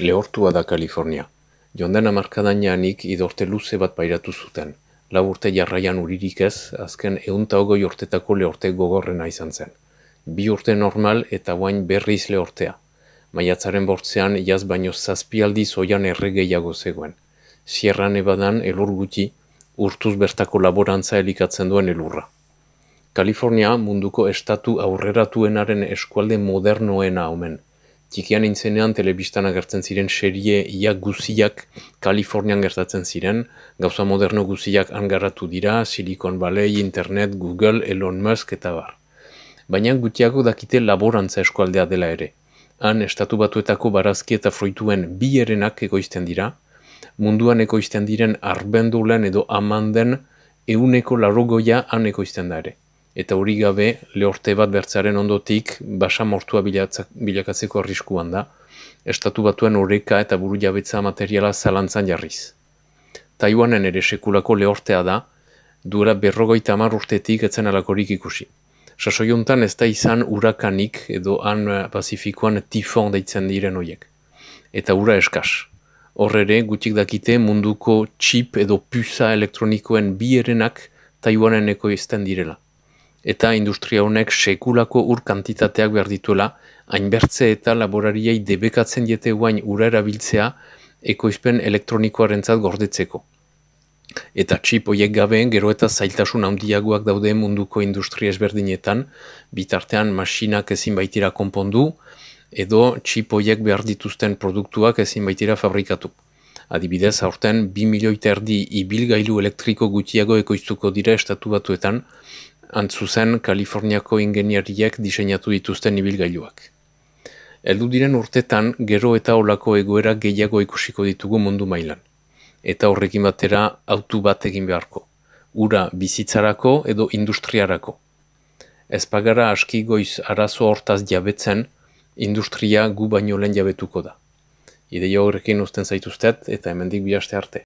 Lehortua da Kalifornia. Jonden amarkadaineanik idorte luze bat pairatu zuten. Lau urte jarraian uririk ez, azken eunta hogoi urtetako lehorte gogorrena izan zen. Bi urte normal eta guain berriz lehortea. Maiatzaren bortzean jaz baino zazpialdi zoian erregeiago zegoen. Sierra Nevadan elur guti, urtuz bertako laborantza elikatzen duen elurra. Kalifornia munduko estatu aurreratuenaren eskualde modernoena omen. Txikian intzenean telebistan agertzen ziren serie ia guziak Kalifornian gertatzen ziren, gauza moderno guziak angarratu dira, Silicon Valley, Internet, Google, Elon Musk eta bar. Baina gutiago dakite laborantza eskualdea dela ere. Han estatu batuetako barazki eta fruituen bi erenak egoizten dira, munduan egoizten diren arbendulen edo amanden euneko larogoia han egoizten da ere eta hori gabe lehorte bat bertzaren ondotik basa mortua bilakatzeko arriskuan da, estatu batuen horreka eta buru jabetza materiala zalantzan jarriz. Taiwanen ere sekulako lehortea da, duera berrogoita amar urtetik etzen alakorik ikusi. Sasoiontan ez da izan urakanik edo han Pazifikoan tifon deitzen diren horiek. Eta ura eskas. Horre gutik dakite munduko txip edo pusa elektronikoen bi erenak Taiwanen eko izten direla eta industria honek sekulako ur kantitateak behar dituela, hainbertze eta laborariei debekatzen diete guain ura erabiltzea ekoizpen elektronikoaren gordetzeko. Eta txip hoiek gabe, gero eta zailtasun handiagoak daude munduko industria ezberdinetan, bitartean masinak ezin baitira konpondu, edo txip hoiek behar dituzten produktuak ezin baitira fabrikatu. Adibidez, aurten, 2 milioi terdi ibilgailu elektriko gutiago ekoiztuko dira estatu batuetan, antzuzen Kaliforniako ingeniariak diseinatu dituzten ibilgailuak. Eldu diren urtetan, gero eta olako egoera gehiago ikusiko ditugu mundu mailan. Eta horrekin batera autu bat egin beharko. Ura bizitzarako edo industriarako. Ez pagara aski goiz arazo hortaz jabetzen, industria gu baino lehen jabetuko da. Ideia horrekin usten zaituztet eta hemendik bihaste arte.